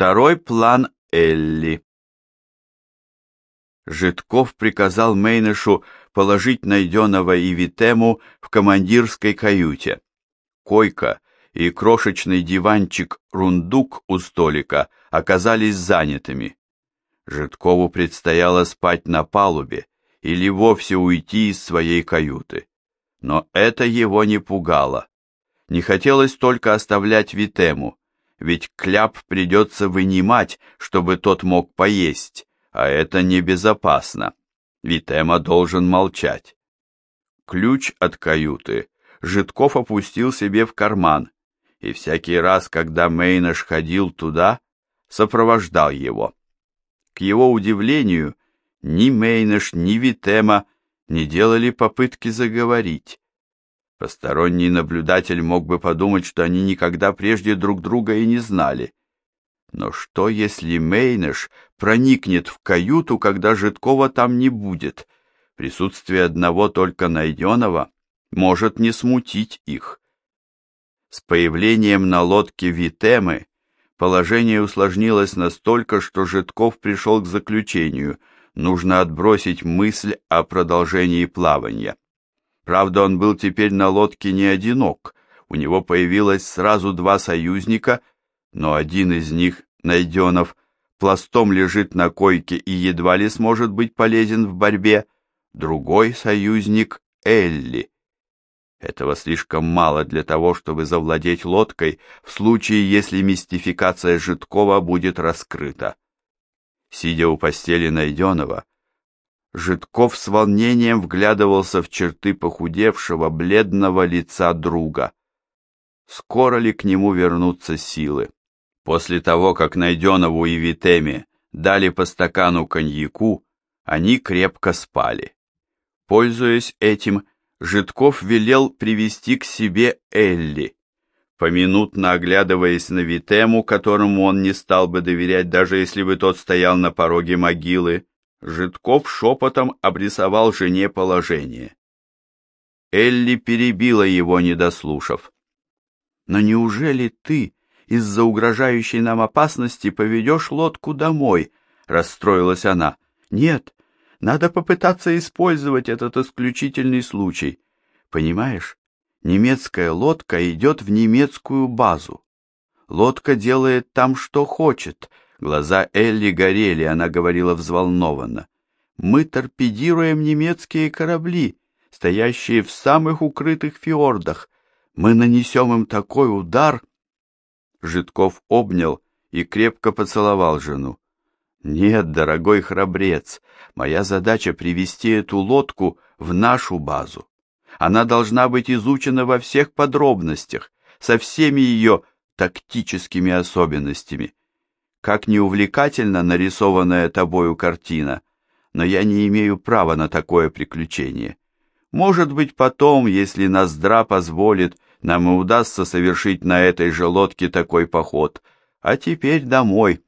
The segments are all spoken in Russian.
Второй план Элли. Житков приказал Мейнышу положить найденного и Витему в командирской каюте. Койка и крошечный диванчик-рундук у столика оказались занятыми. Житкову предстояло спать на палубе или вовсе уйти из своей каюты. Но это его не пугало. Не хотелось только оставлять Витему, ведь кляп придется вынимать, чтобы тот мог поесть, а это небезопасно. Витема должен молчать. Ключ от каюты Житков опустил себе в карман, и всякий раз, когда Мейнаш ходил туда, сопровождал его. К его удивлению, ни Мейнаш, ни Витема не делали попытки заговорить. Посторонний наблюдатель мог бы подумать, что они никогда прежде друг друга и не знали. Но что, если Мейнеш проникнет в каюту, когда Житкова там не будет? Присутствие одного только найденного может не смутить их. С появлением на лодке Витемы положение усложнилось настолько, что Житков пришел к заключению, нужно отбросить мысль о продолжении плавания. Правда, он был теперь на лодке не одинок. У него появилось сразу два союзника, но один из них, Найденов, пластом лежит на койке и едва ли сможет быть полезен в борьбе. Другой союзник — Элли. Этого слишком мало для того, чтобы завладеть лодкой в случае, если мистификация Житкова будет раскрыта. Сидя у постели Найденова, Житков с волнением вглядывался в черты похудевшего, бледного лица друга. Скоро ли к нему вернутся силы? После того, как Найденову и Витеме дали по стакану коньяку, они крепко спали. Пользуясь этим, Житков велел привести к себе Элли. Поминутно оглядываясь на Витему, которому он не стал бы доверять, даже если бы тот стоял на пороге могилы, Житков шепотом обрисовал жене положение. Элли перебила его, не дослушав. «Но неужели ты из-за угрожающей нам опасности поведешь лодку домой?» — расстроилась она. «Нет, надо попытаться использовать этот исключительный случай. Понимаешь, немецкая лодка идет в немецкую базу. Лодка делает там, что хочет, Глаза Элли горели, она говорила взволнованно. «Мы торпедируем немецкие корабли, стоящие в самых укрытых фьордах. Мы нанесем им такой удар!» Житков обнял и крепко поцеловал жену. «Нет, дорогой храбрец, моя задача привести эту лодку в нашу базу. Она должна быть изучена во всех подробностях, со всеми ее тактическими особенностями как неувлекательно нарисованная тобою картина, но я не имею права на такое приключение. Может быть, потом, если Ноздра позволит, нам и удастся совершить на этой же лодке такой поход. А теперь домой.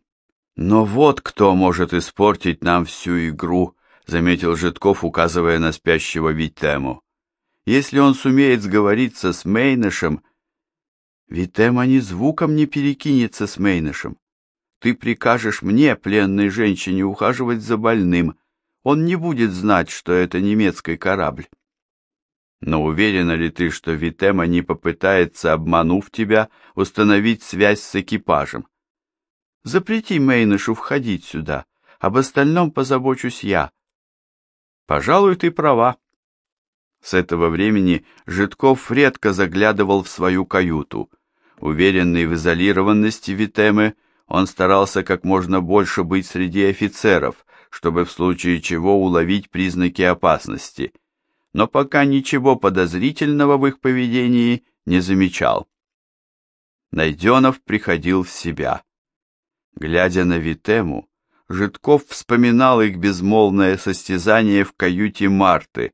Но вот кто может испортить нам всю игру, заметил Житков, указывая на спящего Витему. Если он сумеет сговориться с Мейнышем, Витема ни звуком не перекинется с Мейнышем. Ты прикажешь мне, пленной женщине, ухаживать за больным. Он не будет знать, что это немецкий корабль. Но уверена ли ты, что Витема не попытается, обманув тебя, установить связь с экипажем? Запрети Мейнышу входить сюда, об остальном позабочусь я. Пожалуй, ты права. С этого времени Житков редко заглядывал в свою каюту. Уверенный в изолированности Витемы, он старался как можно больше быть среди офицеров, чтобы в случае чего уловить признаки опасности, но пока ничего подозрительного в их поведении не замечал. Найденов приходил в себя. Глядя на Витему, Житков вспоминал их безмолвное состязание в каюте Марты.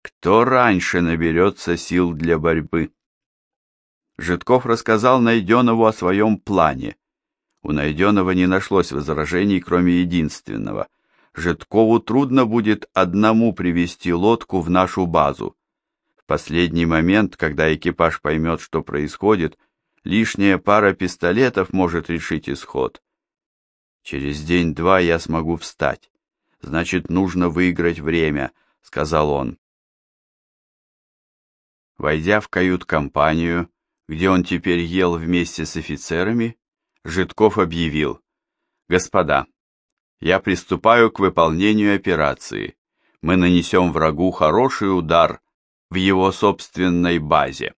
Кто раньше наберется сил для борьбы? Житков рассказал Найденову о своем плане. У найденного не нашлось возражений, кроме единственного. Житкову трудно будет одному привести лодку в нашу базу. В последний момент, когда экипаж поймет, что происходит, лишняя пара пистолетов может решить исход. Через день-два я смогу встать. Значит, нужно выиграть время, сказал он. Войдя в кают-компанию, где он теперь ел вместе с офицерами, Житков объявил. «Господа, я приступаю к выполнению операции. Мы нанесем врагу хороший удар в его собственной базе».